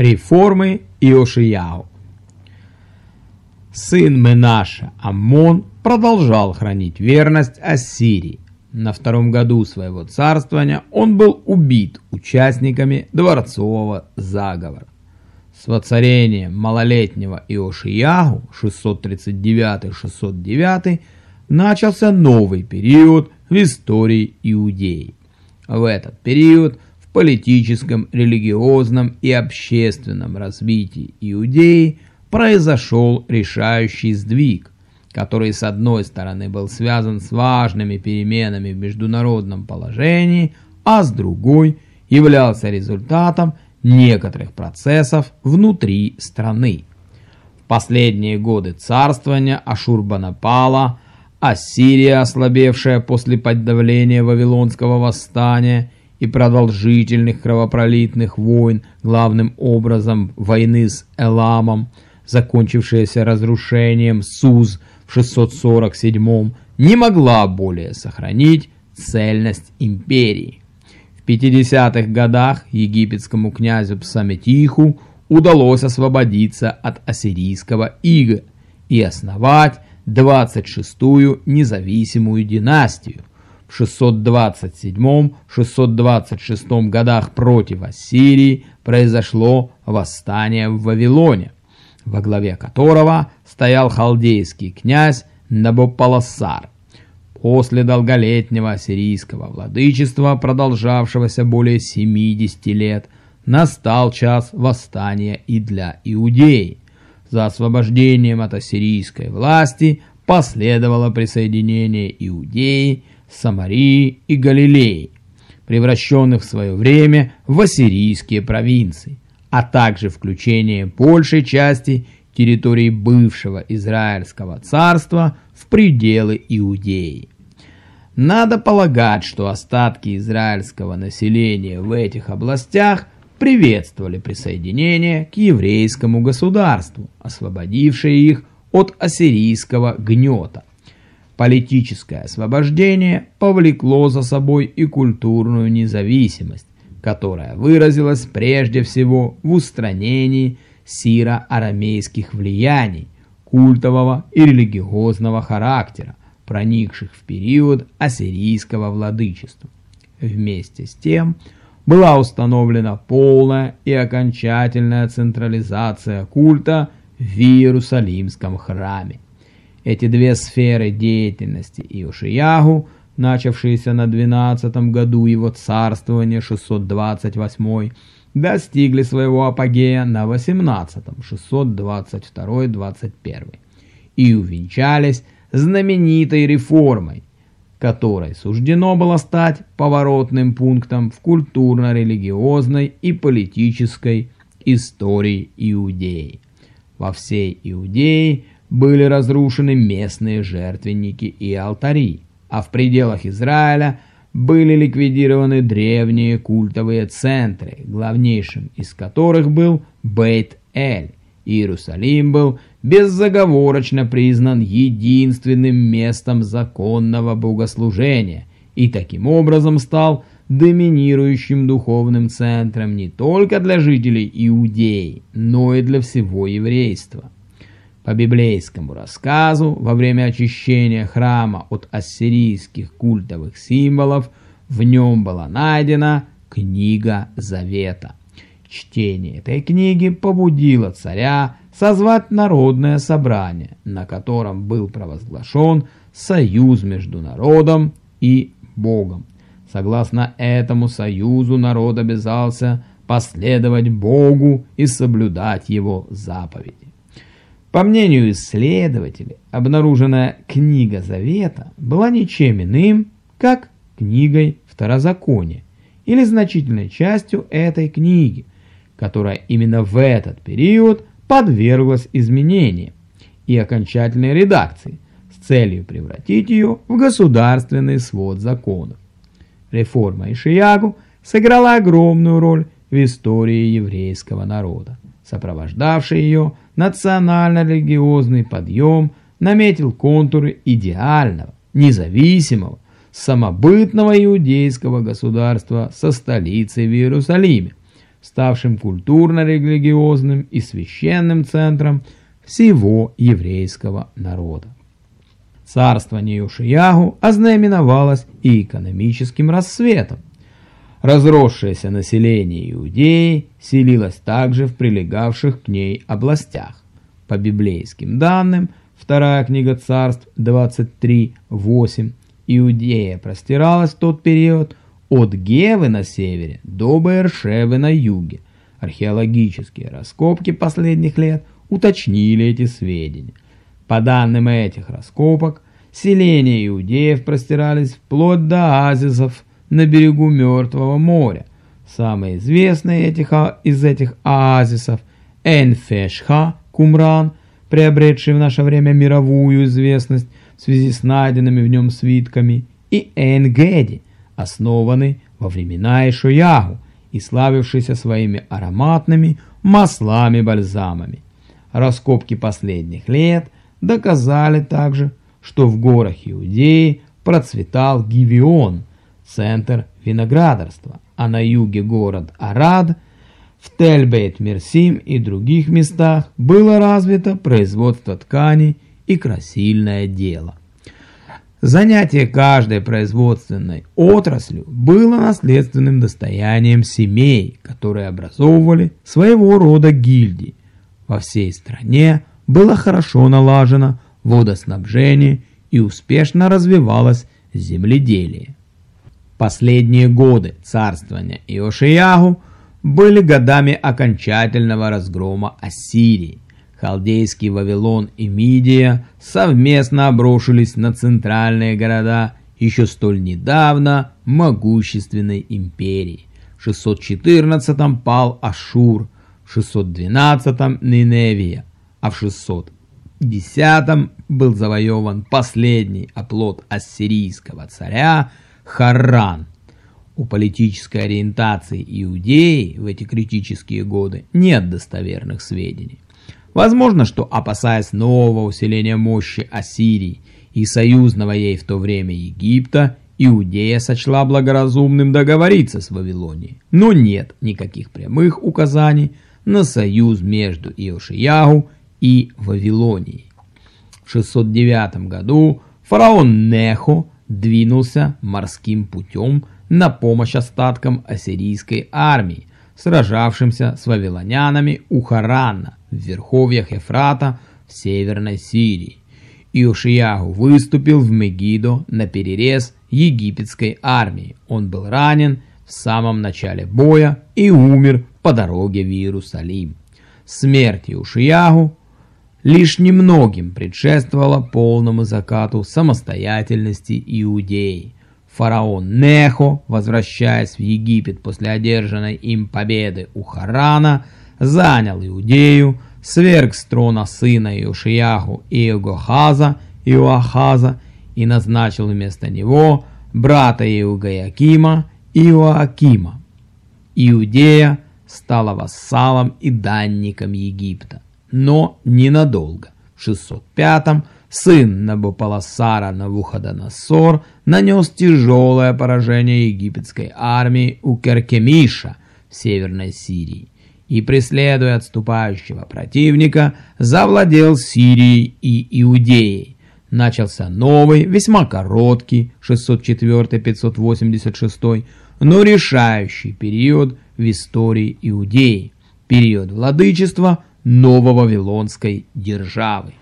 Реформы Иошияу Сын Менаша Аммон продолжал хранить верность Ассирии. На втором году своего царствования он был убит участниками дворцового заговора. С воцарением малолетнего Иошиягу 639-609 начался новый период в истории Иудеи. В этот период политическом, религиозном и общественном развитии Иудеи произошел решающий сдвиг, который с одной стороны был связан с важными переменами в международном положении, а с другой являлся результатом некоторых процессов внутри страны. В последние годы царствования Ашурбанапала, Ассирия, ослабевшая после подавления Вавилонского восстания и продолжительных кровопролитных войн, главным образом войны с Эламом, закончившаяся разрушением Суз в 647 не могла более сохранить цельность империи. 50-х годах египетскому князю Псаметиху удалось освободиться от ассирийского ига и основать 26-ю независимую династию. В 627-626 годах против Ассирии произошло восстание в Вавилоне, во главе которого стоял халдейский князь Набопалассар. После долголетнего ассирийского владычества, продолжавшегося более 70 лет, настал час восстания и для иудеи. За освобождением от ассирийской власти последовало присоединение Иудеи, Самарии и Галилеи, превращенных в свое время в ассирийские провинции, а также включение большей части территории бывшего Израильского царства в пределы Иудеи. Надо полагать, что остатки израильского населения в этих областях приветствовали присоединение к еврейскому государству, освободившее их от ассирийского гнета. Политическое освобождение повлекло за собой и культурную независимость, которая выразилась прежде всего в устранении сиро-арамейских влияний, культового и религиозного характера, проникших в период ассирийского владычества. Вместе с тем была установлена полная и окончательная централизация культа в Иерусалимском храме. Эти две сферы деятельности Иошиягу, начавшиеся на 12 году его царствования 628 достигли своего апогея на 18 622-21 и увенчались знаменитой реформой, которой суждено было стать поворотным пунктом в культурно-религиозной и политической истории Иудеи. Во всей Иудее были разрушены местные жертвенники и алтари, а в пределах Израиля были ликвидированы древние культовые центры, главнейшим из которых был Бейт-Эль. Иерусалим был беззаговорочно признан единственным местом законного богослужения и таким образом стал доминирующим духовным центром не только для жителей Иудеи, но и для всего еврейства. По библейскому рассказу, во время очищения храма от ассирийских культовых символов, в нем была найдена книга Завета. Чтение этой книги побудило царя созвать народное собрание, на котором был провозглашен союз между народом и Богом. Согласно этому союзу народ обязался последовать Богу и соблюдать его заповеди. По мнению исследователей, обнаруженная книга Завета была ничем иным, как книгой Второзакония, или значительной частью этой книги, которая именно в этот период подверглась изменениям и окончательной редакции с целью превратить ее в государственный свод законов. Реформа Ишиягу сыграла огромную роль в истории еврейского народа. Сопровождавший ее национально-религиозный подъем наметил контуры идеального, независимого, самобытного иудейского государства со столицей в Иерусалиме, ставшим культурно-религиозным и священным центром всего еврейского народа. Царствование Ушиягу ознаменовалось и экономическим рассветом. Разросшееся население Иудеи селилось также в прилегавших к ней областях. По библейским данным, вторая книга царств 23.8, Иудея простиралась в тот период от Гевы на севере до Бершевы на юге. Археологические раскопки последних лет уточнили эти сведения. По данным этих раскопок, селения иудеев простирались вплоть до оазисов на берегу Мертвого моря. Самые известные этих, из этих оазисов – Энфешха, Кумран, приобретший в наше время мировую известность в связи с найденными в нем свитками, и Энгеди, основанный во времена Ишуягу и славившийся своими ароматными маслами-бальзамами. Раскопки последних лет – доказали также, что в горах Иудеи процветал Гивион, центр виноградарства, а на юге город Арад, в Тельбейт-Мерсим и других местах было развито производство тканей и красильное дело. Занятие каждой производственной отраслью было наследственным достоянием семей, которые образовывали своего рода гильдии. Во всей стране было хорошо налажено водоснабжение и успешно развивалось земледелие. Последние годы царствования Иошиягу были годами окончательного разгрома Ассирии. Халдейский Вавилон и Мидия совместно обрушились на центральные города еще столь недавно могущественной империи. В 614-м пал Ашур, в 612-м Ниневия, а в 610 был завоеван последний оплот ассирийского царя Харран. У политической ориентации Иудеи в эти критические годы нет достоверных сведений. Возможно, что опасаясь нового усиления мощи Ассирии и союзного ей в то время Египта, Иудея сочла благоразумным договориться с Вавилонией. Но нет никаких прямых указаний на союз между Иошиягу и Вавилонии. В 609 году фараон Нехо двинулся морским путем на помощь остаткам ассирийской армии, сражавшимся с вавилонянами у Харана в верховьях Ефрата в Северной Сирии. Иошиягу выступил в Мегидо на перерез египетской армии. Он был ранен в самом начале боя и умер по дороге в Иерусалим. Смерть Иошиягу лишь немногим предшествовало полному закату самостоятельности Иудеи. Фараон Нехо, возвращаясь в Египет после одержанной им победы у Харана, занял Иудею, сверг с трона сына Иошияху Иогохаза, Иоахаза и назначил вместо него брата Иугаякима Иоакима. Иудея стала вассалом и данником Египта но ненадолго. В 605-м сын Набополосара Навуходоносор нанес тяжелое поражение египетской армии у Керкемиша в Северной Сирии и, преследуя отступающего противника, завладел Сирией и Иудеей. Начался новый, весьма короткий, 604-586, но решающий период в истории Иудеи, период владычества – нововавилонской державы.